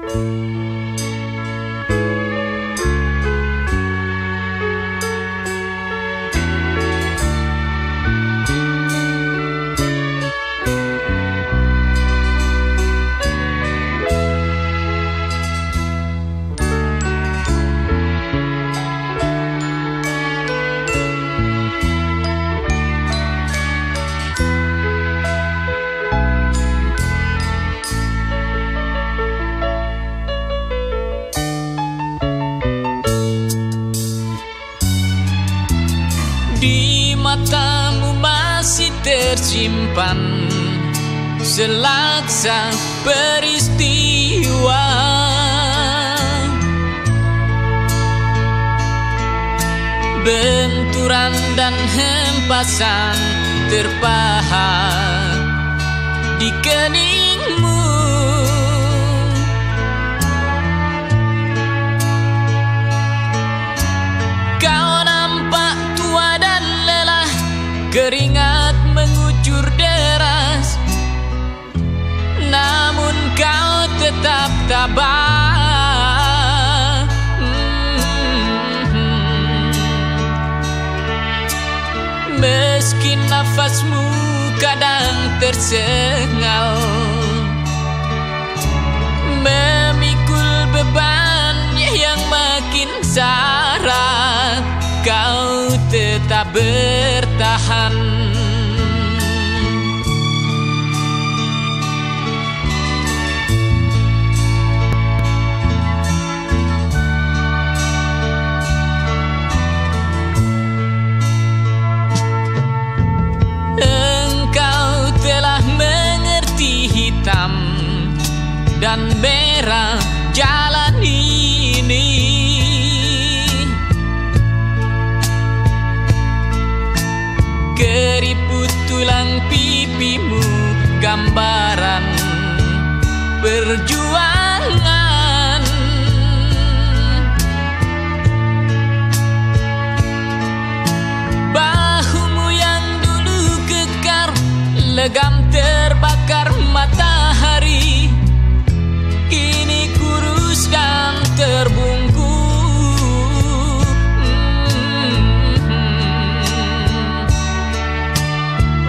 Di tersimpan. Selaksa peristiwa. Benturan dan hempasan terpahat Di keningmu. Kau nampak tua dan lelah Keringat mengucur deras. Namun kau tetap tabah. Hmm. Meski nafasmu kadang tersengal Memikul beban yang makin syarat Kau tetap bertahan dan merah jalan ini. Keriput tulang pipimu gambaran perjuangan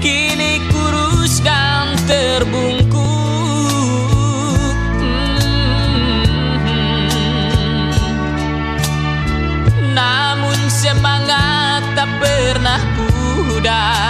Kini kurus dan Hmm. Namun semangat tak pernah pudar